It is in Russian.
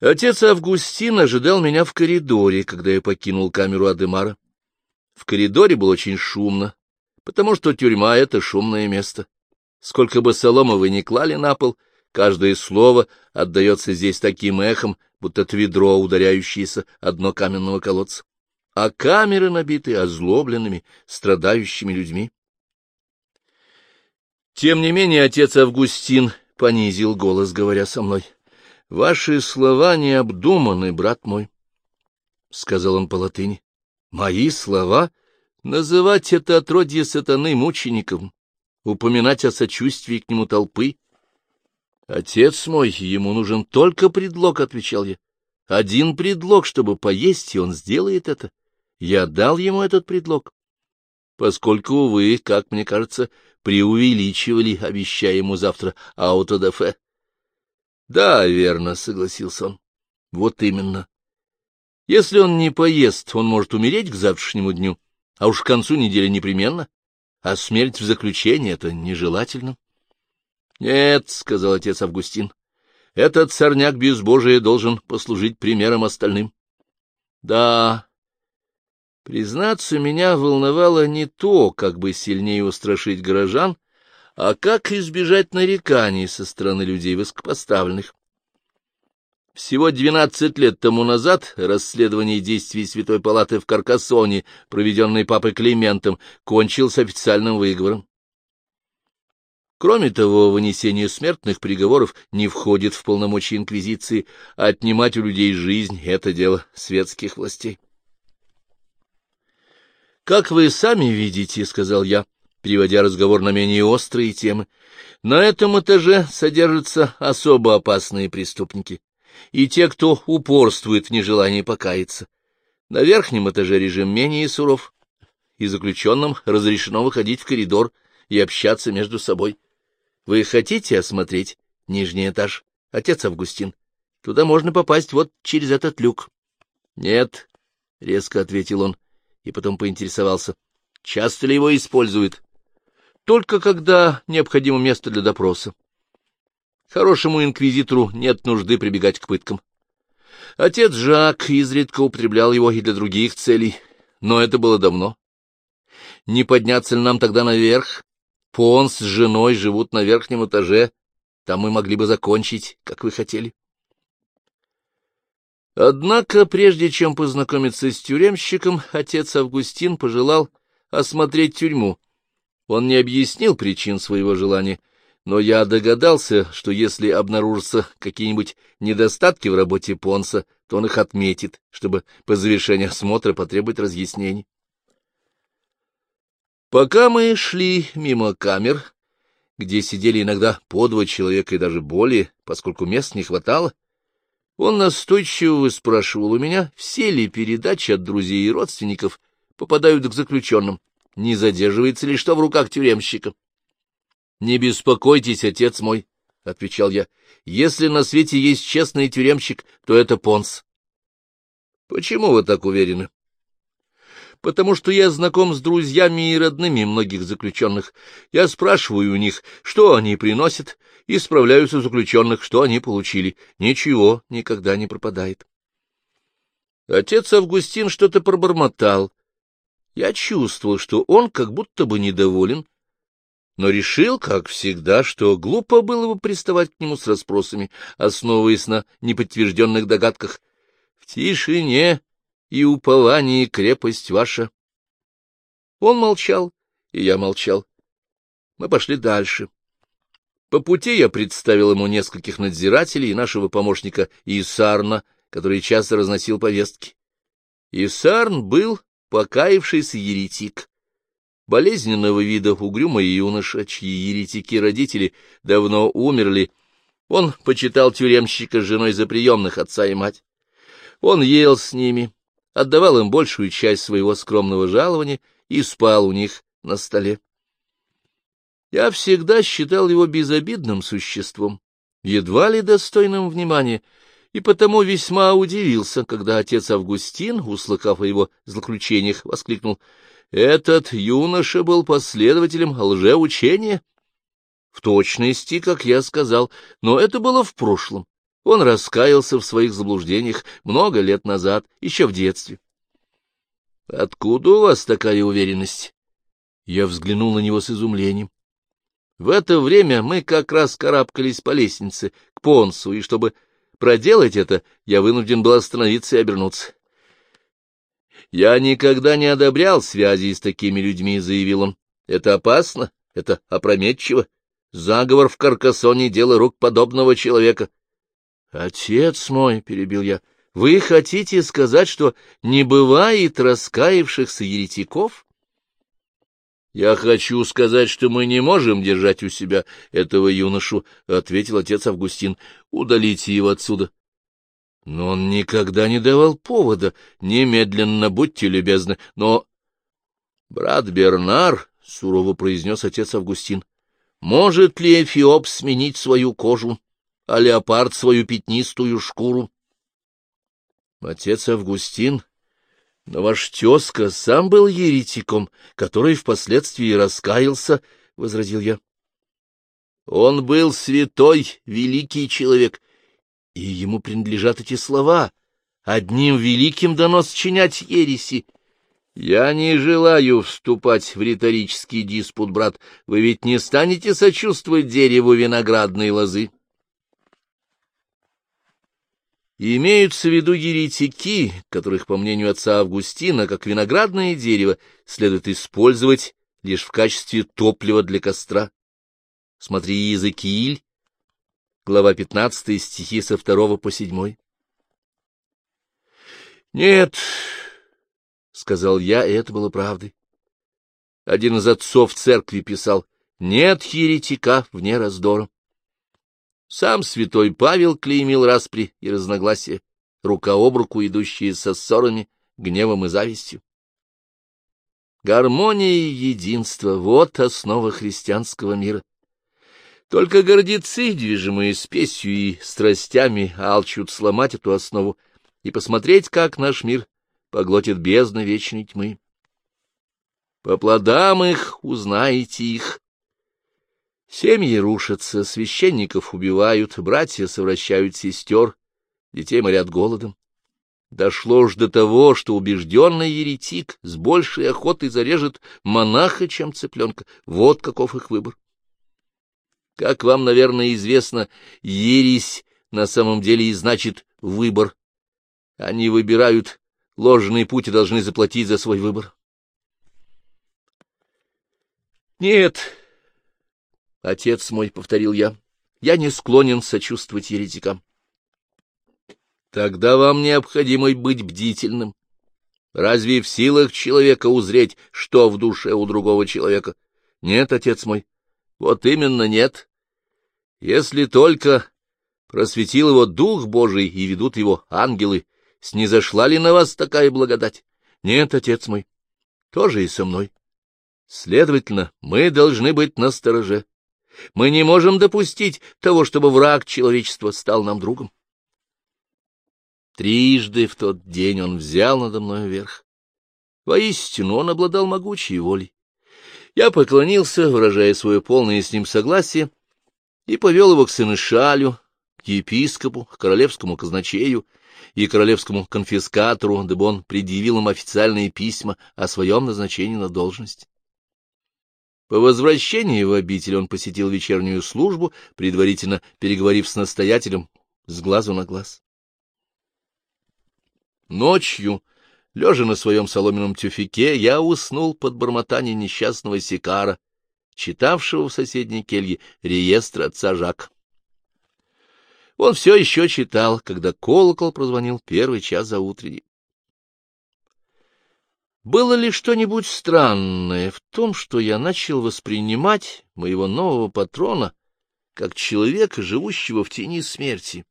Отец Августин ожидал меня в коридоре, когда я покинул камеру Адемара. В коридоре было очень шумно, потому что тюрьма — это шумное место. Сколько бы соломы вы ни клали на пол, каждое слово отдается здесь таким эхом, будто это ведро, ударяющееся о дно каменного колодца. А камеры набиты озлобленными, страдающими людьми. Тем не менее отец Августин понизил голос, говоря со мной. — Ваши слова необдуманы, брат мой, — сказал он по латыни. — Мои слова? Называть это отродье сатаны мучеником, упоминать о сочувствии к нему толпы. — Отец мой, ему нужен только предлог, — отвечал я. — Один предлог, чтобы поесть, и он сделает это. Я дал ему этот предлог. Поскольку вы, как мне кажется, преувеличивали, обещая ему завтра аутодафе. — Да, верно, — согласился он. — Вот именно. Если он не поест, он может умереть к завтрашнему дню, а уж к концу недели непременно, а смерть в заключении — это нежелательно. — Нет, — сказал отец Августин, — этот сорняк безбожия должен послужить примером остальным. — Да, Признаться, меня волновало не то, как бы сильнее устрашить горожан, а как избежать нареканий со стороны людей высокопоставленных. Всего двенадцать лет тому назад расследование действий Святой Палаты в Каркасоне, проведенное папой Климентом, кончилось официальным выговором. Кроме того, вынесение смертных приговоров не входит в полномочия Инквизиции, а отнимать у людей жизнь — это дело светских властей. — Как вы сами видите, — сказал я, переводя разговор на менее острые темы, — на этом этаже содержатся особо опасные преступники и те, кто упорствует в нежелании покаяться. На верхнем этаже режим менее суров, и заключенным разрешено выходить в коридор и общаться между собой. Вы хотите осмотреть нижний этаж, отец Августин? Туда можно попасть вот через этот люк. — Нет, — резко ответил он, и потом поинтересовался, часто ли его используют. Только когда необходимо место для допроса. Хорошему инквизитору нет нужды прибегать к пыткам. Отец Жак изредка употреблял его и для других целей, но это было давно. Не подняться ли нам тогда наверх? Понс с женой живут на верхнем этаже, там мы могли бы закончить, как вы хотели. Однако, прежде чем познакомиться с тюремщиком, отец Августин пожелал осмотреть тюрьму. Он не объяснил причин своего желания, но я догадался, что если обнаружатся какие-нибудь недостатки в работе Понса, то он их отметит, чтобы по завершении осмотра потребовать разъяснений. Пока мы шли мимо камер, где сидели иногда по два человека и даже более, поскольку мест не хватало, он настойчиво выспрашивал у меня, все ли передачи от друзей и родственников попадают к заключенным, не задерживается ли что в руках тюремщика. — Не беспокойтесь, отец мой, — отвечал я, — если на свете есть честный тюремщик, то это Понс. — Почему вы так уверены? — Потому что я знаком с друзьями и родными многих заключенных. Я спрашиваю у них, что они приносят, и справляются заключенных, что они получили. Ничего никогда не пропадает. Отец Августин что-то пробормотал. Я чувствовал, что он как будто бы недоволен, но решил, как всегда, что глупо было бы приставать к нему с расспросами, основываясь на неподтвержденных догадках. В тишине и уповании крепость ваша. Он молчал, и я молчал. Мы пошли дальше. По пути я представил ему нескольких надзирателей и нашего помощника Исарна, который часто разносил повестки. Исарн был покаявшийся еретик. Болезненного вида угрюмый юноша, чьи еретики-родители давно умерли, он почитал тюремщика с женой за приемных отца и мать. Он ел с ними, отдавал им большую часть своего скромного жалования и спал у них на столе. Я всегда считал его безобидным существом, едва ли достойным внимания, и потому весьма удивился, когда отец Августин, услыхав о его злоключениях, воскликнул «Этот юноша был последователем лжеучения». В точности, как я сказал, но это было в прошлом. Он раскаялся в своих заблуждениях много лет назад, еще в детстве. — Откуда у вас такая уверенность? Я взглянул на него с изумлением. В это время мы как раз карабкались по лестнице к Понсу, и чтобы проделать это, я вынужден был остановиться и обернуться. «Я никогда не одобрял связи с такими людьми», — заявил он. «Это опасно, это опрометчиво. Заговор в Каркасоне — дело рук подобного человека». «Отец мой», — перебил я, — «вы хотите сказать, что не бывает раскаявшихся еретиков?» «Я хочу сказать, что мы не можем держать у себя этого юношу», — ответил отец Августин. «Удалите его отсюда». Но он никогда не давал повода. Немедленно, будьте любезны. Но... — Брат Бернар, — сурово произнес отец Августин, — может ли Эфиоп сменить свою кожу, а леопард свою пятнистую шкуру? Отец Августин, но ваш тезка сам был еретиком, который впоследствии раскаялся, — возразил я. Он был святой, великий человек, и ему принадлежат эти слова. Одним великим дано сочинять ереси. Я не желаю вступать в риторический диспут, брат. Вы ведь не станете сочувствовать дереву виноградной лозы. Имеются в виду еретики, которых, по мнению отца Августина, как виноградное дерево, следует использовать лишь в качестве топлива для костра. Смотри Иезекииль, глава 15, стихи со 2 по 7. «Нет», — сказал я, и это было правдой. Один из отцов церкви писал, «Нет еретика вне раздора». Сам святой Павел клеймил распри и разногласия, рука об руку идущие со ссорами, гневом и завистью. Гармония и единство — вот основа христианского мира. Только гордецы, движимые спесью и страстями, алчут сломать эту основу и посмотреть, как наш мир поглотит бездна вечной тьмы. По плодам их узнаете их. Семьи рушатся, священников убивают, братья совращают сестер, детей морят голодом. Дошло ж до того, что убежденный еретик с большей охотой зарежет монаха, чем цыпленка. Вот каков их выбор. Как вам, наверное, известно, ересь на самом деле и значит выбор. Они выбирают ложный путь и должны заплатить за свой выбор. Нет, отец мой, — повторил я, — я не склонен сочувствовать еретикам. Тогда вам необходимо быть бдительным. Разве в силах человека узреть, что в душе у другого человека? Нет, отец мой, вот именно нет. Если только просветил его Дух Божий и ведут его ангелы, снизошла ли на вас такая благодать? Нет, отец мой, тоже и со мной. Следовательно, мы должны быть настороже. Мы не можем допустить того, чтобы враг человечества стал нам другом. Трижды в тот день он взял надо мной верх. Воистину он обладал могучей волей. Я поклонился, выражая свое полное с ним согласие, и повел его к сынышалю, к епископу, к королевскому казначею и королевскому конфискатору, дабы он предъявил им официальные письма о своем назначении на должность. По возвращении в обитель он посетил вечернюю службу, предварительно переговорив с настоятелем с глазу на глаз. Ночью Лежа на своем соломенном тюфике, я уснул под бормотание несчастного Сикара, читавшего в соседней келье реестр отца Жак. Он все еще читал, когда колокол прозвонил первый час за утренний. Было ли что-нибудь странное в том, что я начал воспринимать моего нового патрона как человека, живущего в тени смерти?